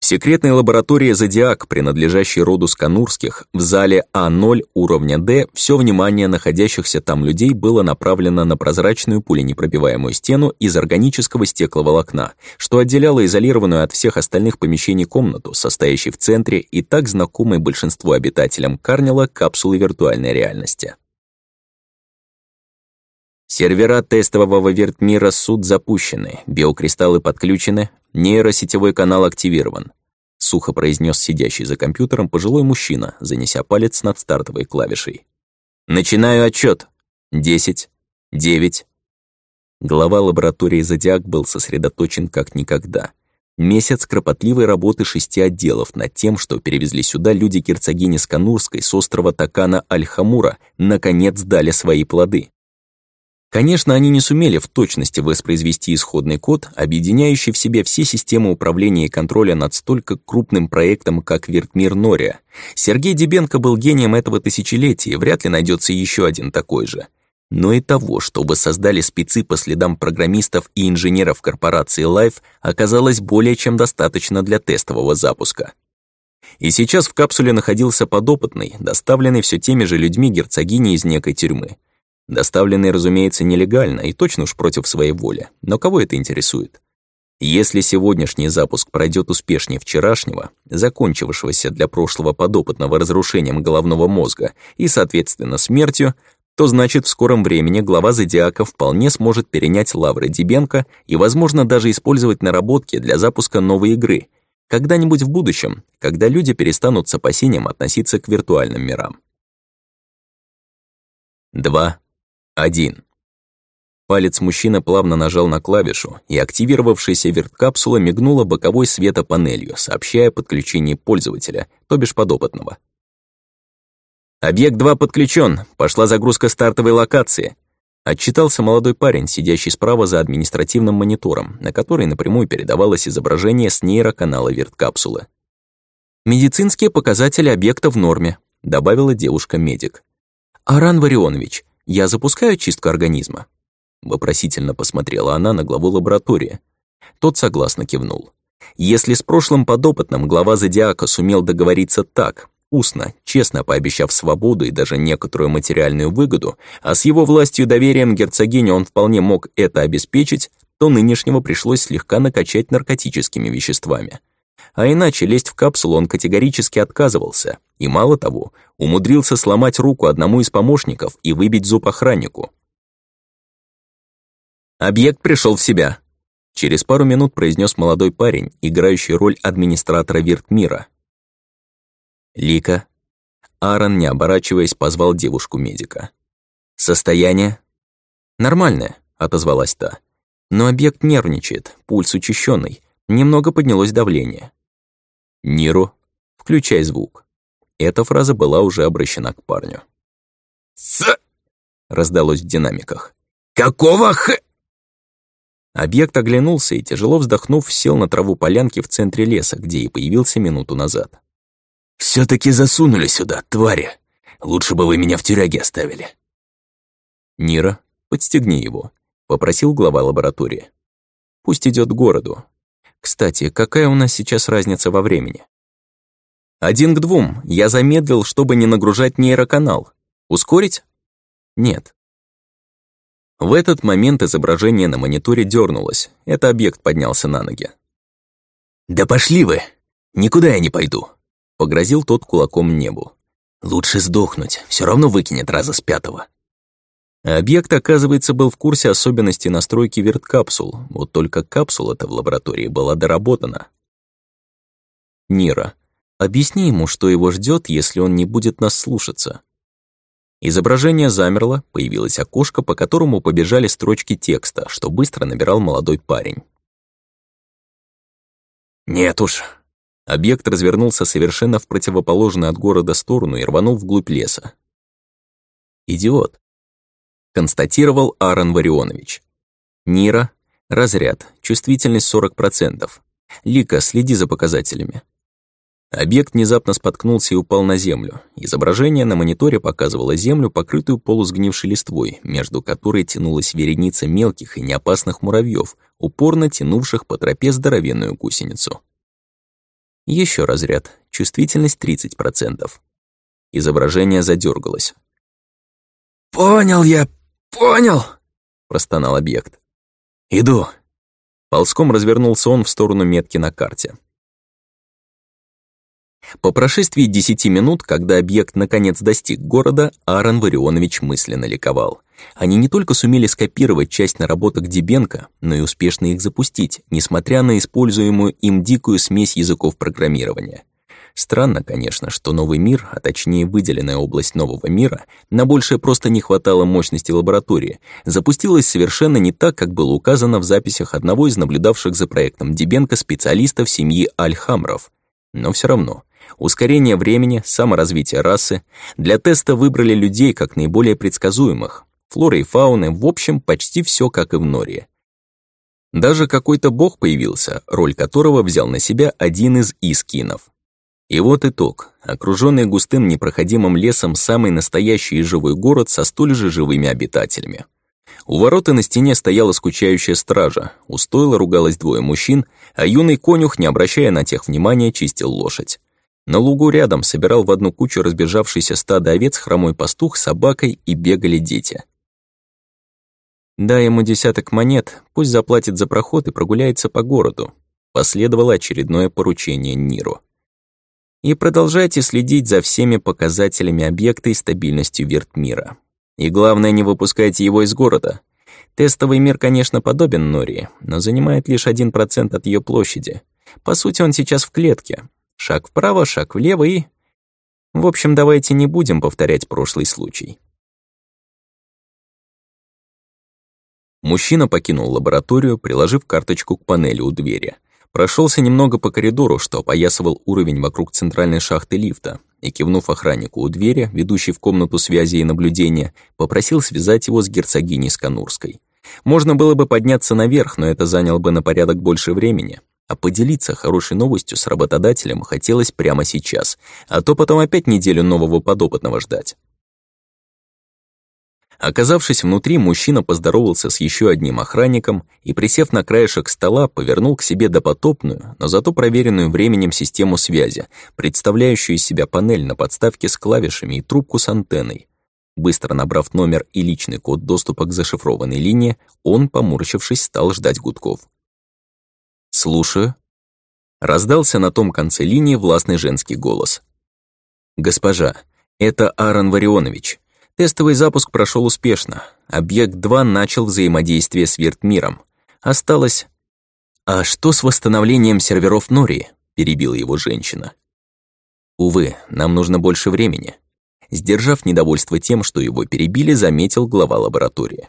В секретной лаборатории «Зодиак», принадлежащей роду Сканурских, в зале А0 уровня D все внимание находящихся там людей было направлено на прозрачную пуленепробиваемую стену из органического стекловолокна, что отделяло изолированную от всех остальных помещений комнату, состоящей в центре и так знакомой большинству обитателям Карнила капсулы виртуальной реальности. Сервера тестового вертмира суд запущены, биокристаллы подключены, нейросетевой канал активирован. Сухо произнес сидящий за компьютером пожилой мужчина, занеся палец над стартовой клавишей. «Начинаю отчет. Десять. Девять». Глава лаборатории «Зодиак» был сосредоточен как никогда. Месяц кропотливой работы шести отделов над тем, что перевезли сюда люди герцогини Сканурской с острова Такана Аль-Хамура, наконец дали свои плоды. Конечно, они не сумели в точности воспроизвести исходный код, объединяющий в себе все системы управления и контроля над столько крупным проектом, как Вертмир Нория. Сергей Дебенко был гением этого тысячелетия, вряд ли найдется еще один такой же. Но и того, чтобы создали спецы по следам программистов и инженеров корпорации Life, оказалось более чем достаточно для тестового запуска. И сейчас в капсуле находился подопытный, доставленный все теми же людьми герцогини из некой тюрьмы. Доставленный, разумеется, нелегально и точно уж против своей воли. Но кого это интересует? Если сегодняшний запуск пройдет успешнее вчерашнего, закончившегося для прошлого подопытного разрушением головного мозга и, соответственно, смертью, то значит в скором времени глава Зодиака вполне сможет перенять лавры Дибенко и, возможно, даже использовать наработки для запуска новой игры, Когда-нибудь в будущем, когда люди перестанут с опасением относиться к виртуальным мирам. Два. Один. Палец мужчины плавно нажал на клавишу, и активировавшаяся верткапсула мигнула боковой светопанелью, сообщая о подключении пользователя, то бишь подопытного. «Объект 2 подключен. Пошла загрузка стартовой локации», Отчитался молодой парень, сидящий справа за административным монитором, на который напрямую передавалось изображение с нейроканала верткапсулы. «Медицинские показатели объекта в норме», — добавила девушка-медик. «Аран Варионович, я запускаю чистку организма?» Вопросительно посмотрела она на главу лаборатории. Тот согласно кивнул. Если с прошлым подопытным глава Зодиака сумел договориться так, устно, честно пообещав свободу и даже некоторую материальную выгоду, а с его властью и доверием герцогини он вполне мог это обеспечить, то нынешнего пришлось слегка накачать наркотическими веществами. А иначе лезть в капсулу он категорически отказывался, и мало того, умудрился сломать руку одному из помощников и выбить зуб охраннику. Объект пришел в себя. Через пару минут произнес молодой парень, играющий роль администратора Виртмира, Лика. Аарон, не оборачиваясь, позвал девушку-медика. «Состояние?» «Нормальное», — отозвалась та. «Но объект нервничает, пульс учащенный, немного поднялось давление». «Ниру, включай звук». Эта фраза была уже обращена к парню. «С...» — раздалось в динамиках. «Какого х...» Объект оглянулся и, тяжело вздохнув, сел на траву полянки в центре леса, где и появился минуту назад все таки засунули сюда, твари. Лучше бы вы меня в тюряге оставили». «Нира, подстегни его», — попросил глава лаборатории. «Пусть идет к городу. Кстати, какая у нас сейчас разница во времени?» «Один к двум. Я замедлил, чтобы не нагружать нейроканал. Ускорить?» «Нет». В этот момент изображение на мониторе дернулось. Это объект поднялся на ноги. «Да пошли вы! Никуда я не пойду!» Погрозил тот кулаком небу. «Лучше сдохнуть, все равно выкинет раза с пятого». Объект, оказывается, был в курсе особенностей настройки верткапсул, вот только капсула-то в лаборатории была доработана. Нира, объясни ему, что его ждет, если он не будет нас слушаться. Изображение замерло, появилось окошко, по которому побежали строчки текста, что быстро набирал молодой парень. «Нет уж, Объект развернулся совершенно в противоположную от города сторону и рванул вглубь леса. «Идиот», — констатировал Аарон Варионович. «Нира, разряд, чувствительность 40%. Лика, следи за показателями». Объект внезапно споткнулся и упал на землю. Изображение на мониторе показывало землю, покрытую полусгнившей листвой, между которой тянулась вереница мелких и неопасных муравьев, упорно тянувших по тропе здоровенную гусеницу. Еще разряд, чувствительность 30%. Изображение задергалось. «Понял я, понял!» — простонал объект. «Иду!» Ползком развернулся он в сторону метки на карте. По прошествии десяти минут, когда объект наконец достиг города, Аарон Варионович мысленно ликовал. Они не только сумели скопировать часть наработок Дебенко, но и успешно их запустить, несмотря на используемую им дикую смесь языков программирования. Странно, конечно, что новый мир, а точнее выделенная область нового мира, на большее просто не хватало мощности лаборатории, запустилась совершенно не так, как было указано в записях одного из наблюдавших за проектом Дебенко специалистов семьи Альхамров. Но все равно, ускорение времени, саморазвитие расы, для теста выбрали людей как наиболее предсказуемых, флоры и фауны, в общем, почти все как и в Норе. Даже какой-то бог появился, роль которого взял на себя один из искинов. И вот итог. Окруженный густым непроходимым лесом самый настоящий и живой город со столь же живыми обитателями. У ворота на стене стояла скучающая стража, у стойла ругалось двое мужчин, а юный конюх, не обращая на тех внимания, чистил лошадь. На лугу рядом собирал в одну кучу разбежавшийся стадо овец хромой пастух с собакой и бегали дети. Дай ему десяток монет, пусть заплатит за проход и прогуляется по городу. Последовало очередное поручение Ниру. И продолжайте следить за всеми показателями объекта и стабильностью вертмира. И главное, не выпускайте его из города. Тестовый мир, конечно, подобен Нории, но занимает лишь 1% от ее площади. По сути, он сейчас в клетке. Шаг вправо, шаг влево и... В общем, давайте не будем повторять прошлый случай. Мужчина покинул лабораторию, приложив карточку к панели у двери. Прошелся немного по коридору, что опоясывал уровень вокруг центральной шахты лифта, и, кивнув охраннику у двери, ведущей в комнату связи и наблюдения, попросил связать его с герцогиней Сканурской. Можно было бы подняться наверх, но это заняло бы на порядок больше времени. А поделиться хорошей новостью с работодателем хотелось прямо сейчас, а то потом опять неделю нового подопытного ждать. Оказавшись внутри, мужчина поздоровался с еще одним охранником и, присев на краешек стола, повернул к себе допотопную, но зато проверенную временем систему связи, представляющую из себя панель на подставке с клавишами и трубку с антенной. Быстро набрав номер и личный код доступа к зашифрованной линии, он, поморщившись, стал ждать гудков. «Слушаю». Раздался на том конце линии властный женский голос. «Госпожа, это Аарон Варионович. Тестовый запуск прошел успешно. Объект 2 начал взаимодействие с Виртмиром. Осталось... «А что с восстановлением серверов Нори?» – перебила его женщина. «Увы, нам нужно больше времени». Сдержав недовольство тем, что его перебили, заметил глава лаборатории.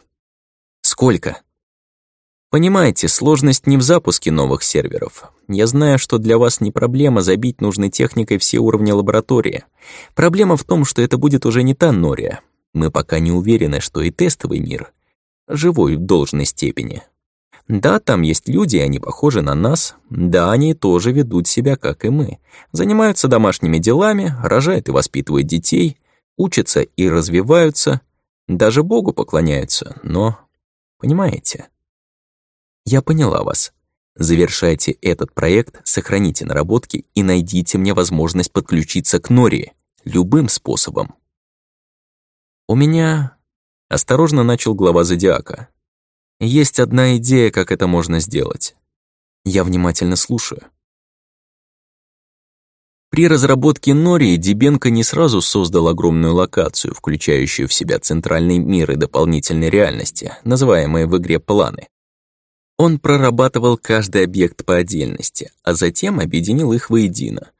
«Сколько?» Понимаете, сложность не в запуске новых серверов. Я знаю, что для вас не проблема забить нужной техникой все уровни лаборатории. Проблема в том, что это будет уже не та Нория, мы пока не уверены, что и тестовый мир живой в должной степени. Да, там есть люди, они похожи на нас. Да, они тоже ведут себя, как и мы. Занимаются домашними делами, рожают и воспитывают детей, учатся и развиваются, даже Богу поклоняются, но... Понимаете? Я поняла вас. Завершайте этот проект, сохраните наработки и найдите мне возможность подключиться к Нори любым способом. «У меня...» — осторожно начал глава Зодиака. «Есть одна идея, как это можно сделать. Я внимательно слушаю». При разработке Нори Дебенко не сразу создал огромную локацию, включающую в себя центральный мир и дополнительной реальности, называемые в игре планы. Он прорабатывал каждый объект по отдельности, а затем объединил их воедино.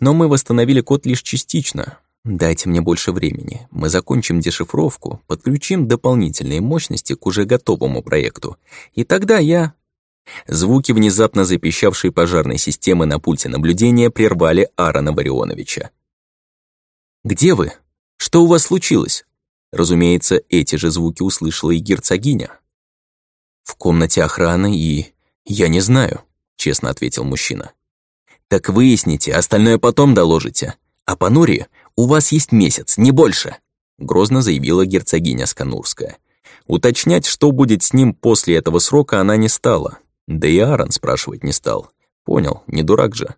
Но мы восстановили код лишь частично, Дайте мне больше времени. Мы закончим дешифровку, подключим дополнительные мощности к уже готовому проекту. И тогда я... Звуки внезапно запищавшей пожарной системы на пульте наблюдения прервали Аарона Барионовича. «Где вы? Что у вас случилось?» Разумеется, эти же звуки услышала и герцогиня. «В комнате охраны и... я не знаю», — честно ответил мужчина. «Так выясните, остальное потом доложите. А по Нуре у вас есть месяц, не больше», — грозно заявила герцогиня Сканурская. Уточнять, что будет с ним после этого срока, она не стала. Да и Аарон спрашивать не стал. Понял, не дурак же.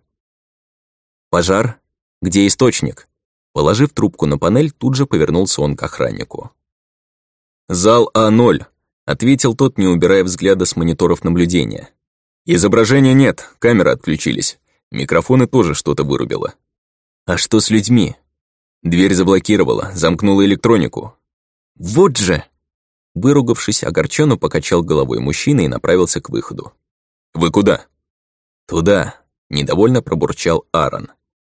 «Пожар? Где источник?» Положив трубку на панель, тут же повернулся он к охраннику. «Зал А0», — ответил тот, не убирая взгляда с мониторов наблюдения. «Изображения нет, камеры отключились. Микрофоны тоже что-то вырубило». «А что с людьми?» Дверь заблокировала, замкнула электронику. «Вот же!» Выругавшись, огорченно покачал головой мужчина и направился к выходу. «Вы куда?» «Туда», — недовольно пробурчал Аарон.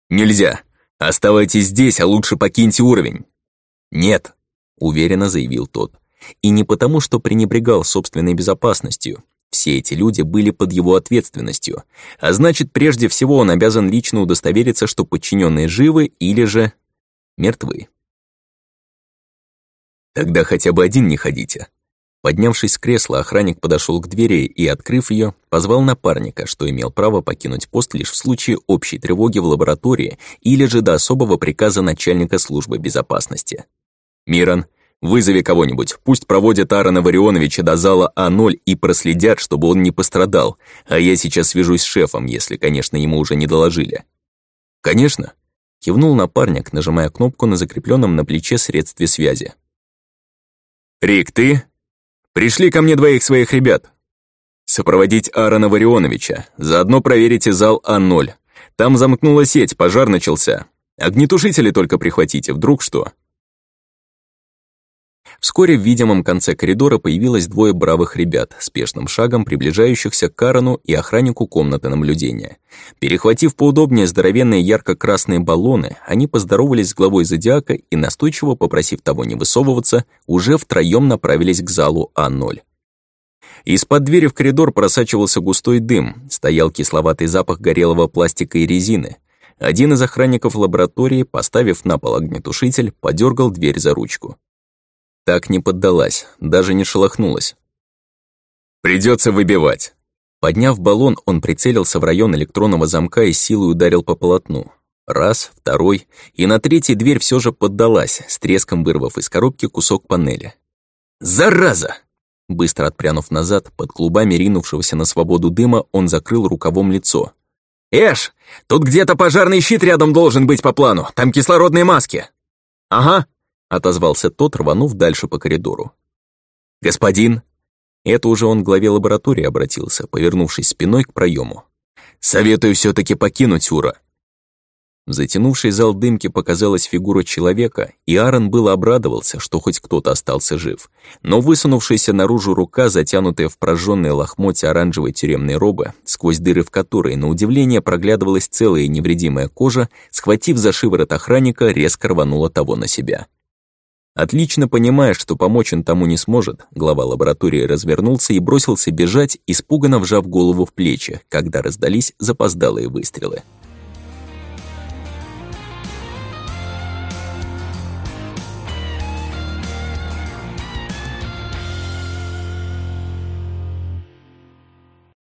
«Нельзя! Оставайтесь здесь, а лучше покиньте уровень!» «Нет», — уверенно заявил тот. И не потому, что пренебрегал собственной безопасностью. Все эти люди были под его ответственностью, а значит, прежде всего он обязан лично удостовериться, что подчиненные живы или же мертвы. Тогда хотя бы один не ходите. Поднявшись с кресла, охранник подошел к двери и, открыв ее, позвал напарника, что имел право покинуть пост лишь в случае общей тревоги в лаборатории или же до особого приказа начальника службы безопасности. «Мирон, вызови кого-нибудь, пусть проводят Аарона Варионовича до зала А0 и проследят, чтобы он не пострадал, а я сейчас свяжусь с шефом, если, конечно, ему уже не доложили». «Конечно», Кивнул напарник, нажимая кнопку на закрепленном на плече средстве связи. «Рик, ты? Пришли ко мне двоих своих ребят. Сопроводить Аарона Варионовича, заодно проверите зал А0. Там замкнула сеть, пожар начался. Огнетушители только прихватите, вдруг что?» Вскоре в видимом конце коридора появилось двое бравых ребят, спешным шагом приближающихся к Карену и охраннику комнаты наблюдения. Перехватив поудобнее здоровенные ярко-красные баллоны, они поздоровались с главой Зодиака и, настойчиво попросив того не высовываться, уже втроем направились к залу А0. Из-под двери в коридор просачивался густой дым, стоял кисловатый запах горелого пластика и резины. Один из охранников лаборатории, поставив на пол огнетушитель, подергал дверь за ручку. Так не поддалась, даже не шелохнулась. Придется выбивать. Подняв баллон, он прицелился в район электронного замка и силой ударил по полотну. Раз, второй, и на третьей дверь все же поддалась, с треском вырвав из коробки кусок панели. «Зараза!» Быстро отпрянув назад, под клубами ринувшегося на свободу дыма, он закрыл рукавом лицо. «Эш, тут где-то пожарный щит рядом должен быть по плану, там кислородные маски». «Ага», — отозвался тот, рванув дальше по коридору. «Господин!» Это уже он к главе лаборатории обратился, повернувшись спиной к проему. «Советую все таки покинуть Ура. В затянувшей зал дымки показалась фигура человека, и Аарон было обрадовался, что хоть кто-то остался жив. Но высунувшаяся наружу рука, затянутая в прожженные лохмотья оранжевой тюремной робы, сквозь дыры в которой, на удивление, проглядывалась целая невредимая кожа, схватив за шиворот охранника, резко рванула того на себя. Отлично понимая, что помочь он тому не сможет, глава лаборатории развернулся и бросился бежать, испуганно вжав голову в плечи, когда раздались запоздалые выстрелы.